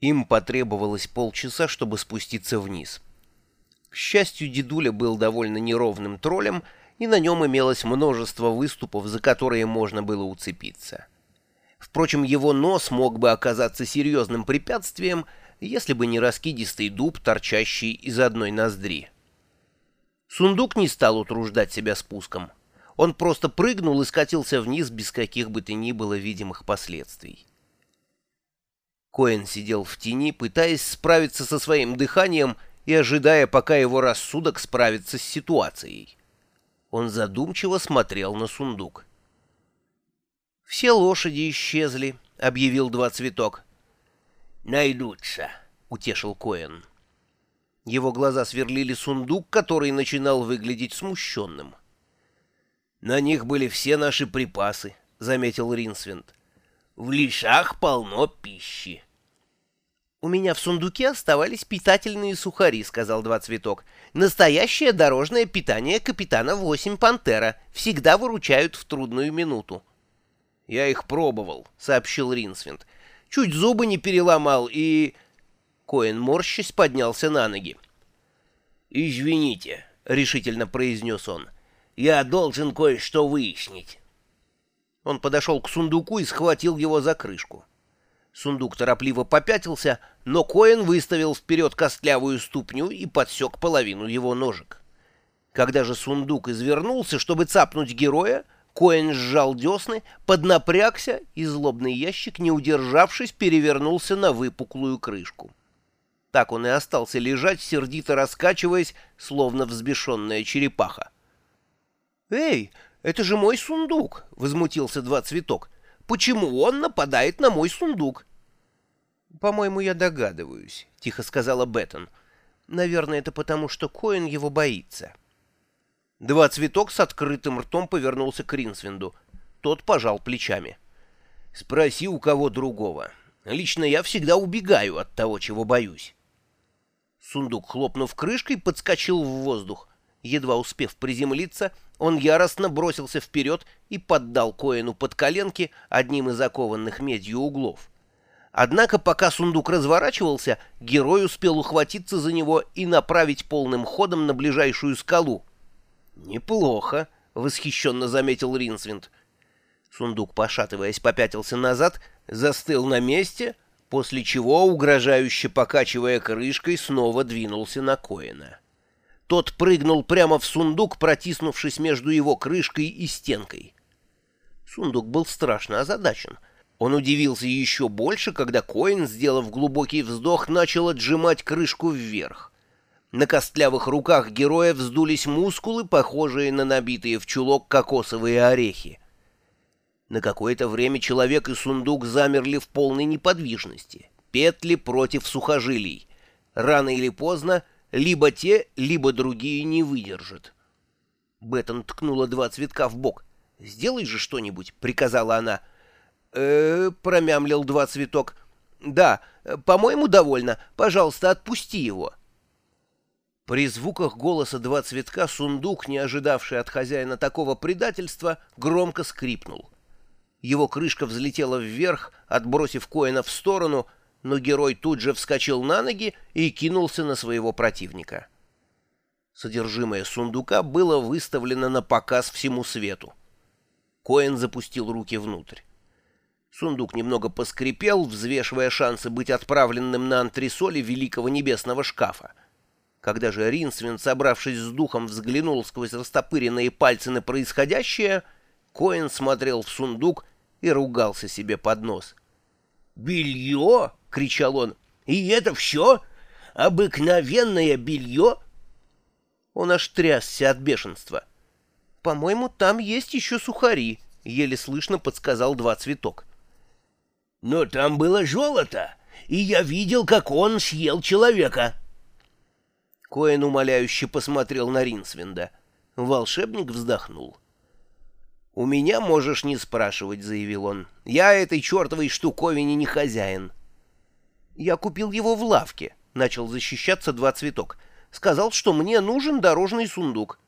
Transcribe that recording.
Им потребовалось полчаса, чтобы спуститься вниз. К счастью, дедуля был довольно неровным троллем, и на нем имелось множество выступов, за которые можно было уцепиться. Впрочем, его нос мог бы оказаться серьезным препятствием, если бы не раскидистый дуб, торчащий из одной ноздри. Сундук не стал утруждать себя спуском. Он просто прыгнул и скатился вниз без каких бы то ни было видимых последствий. Коэн сидел в тени, пытаясь справиться со своим дыханием и ожидая, пока его рассудок справится с ситуацией. Он задумчиво смотрел на сундук. «Все лошади исчезли», — объявил два цветок. «Найдутся», — утешил Коэн. Его глаза сверлили сундук, который начинал выглядеть смущенным. «На них были все наши припасы», — заметил Ринсвинд. «В лесах полно пищи». «У меня в сундуке оставались питательные сухари», — сказал Два Цветок. «Настоящее дорожное питание капитана Восемь Пантера. Всегда выручают в трудную минуту». «Я их пробовал», — сообщил Ринсвинд. «Чуть зубы не переломал и...» Коэн морщись поднялся на ноги. «Извините», — решительно произнес он. «Я должен кое-что выяснить». Он подошел к сундуку и схватил его за крышку. Сундук торопливо попятился, но Коэн выставил вперед костлявую ступню и подсек половину его ножек. Когда же сундук извернулся, чтобы цапнуть героя, Коэн сжал десны, поднапрягся, и злобный ящик, не удержавшись, перевернулся на выпуклую крышку. Так он и остался лежать, сердито раскачиваясь, словно взбешенная черепаха. «Эй, это же мой сундук!» — возмутился Два Цветок. «Почему он нападает на мой сундук?» «По-моему, я догадываюсь», — тихо сказала Беттон. «Наверное, это потому, что Коэн его боится». Два цветок с открытым ртом повернулся к Ринсвинду. Тот пожал плечами. «Спроси у кого другого. Лично я всегда убегаю от того, чего боюсь». Сундук, хлопнув крышкой, подскочил в воздух. Едва успев приземлиться, он яростно бросился вперед и поддал Коэну под коленки одним из окованных медью углов. Однако, пока сундук разворачивался, герой успел ухватиться за него и направить полным ходом на ближайшую скалу. «Неплохо», — восхищенно заметил Ринсвинд. Сундук, пошатываясь, попятился назад, застыл на месте, после чего, угрожающе покачивая крышкой, снова двинулся на Коэна. Тот прыгнул прямо в сундук, протиснувшись между его крышкой и стенкой. Сундук был страшно озадачен — он удивился еще больше, когда Коин, сделав глубокий вздох, начал отжимать крышку вверх. На костлявых руках героя вздулись мускулы, похожие на набитые в чулок кокосовые орехи. На какое-то время человек и сундук замерли в полной неподвижности. Петли против сухожилий. Рано или поздно либо те, либо другие не выдержат. Беттон ткнула два цветка в бок. «Сделай же что-нибудь», — приказала она, — э промямлил два цветок. «Да, по-моему, довольно. Пожалуйста, отпусти его». При звуках голоса два цветка сундук, не ожидавший от хозяина такого предательства, громко скрипнул. Его крышка взлетела вверх, отбросив Коина в сторону, но герой тут же вскочил на ноги и кинулся на своего противника. Содержимое сундука было выставлено на показ всему свету. Коэн запустил руки внутрь. Сундук немного поскрипел, взвешивая шансы быть отправленным на антресоли великого небесного шкафа. Когда же Ринсвин, собравшись с духом, взглянул сквозь растопыренные пальцы на происходящее, Коэн смотрел в сундук и ругался себе под нос. «Белье!» — кричал он. «И это все? Обыкновенное белье?» Он аж трясся от бешенства. «По-моему, там есть еще сухари», — еле слышно подсказал два цветок. Но там было золото, и я видел, как он съел человека. Коэн умоляюще посмотрел на Ринсвинда. Волшебник вздохнул. «У меня можешь не спрашивать», — заявил он. «Я этой чертовой штуковине не хозяин». «Я купил его в лавке», — начал защищаться два цветок. «Сказал, что мне нужен дорожный сундук».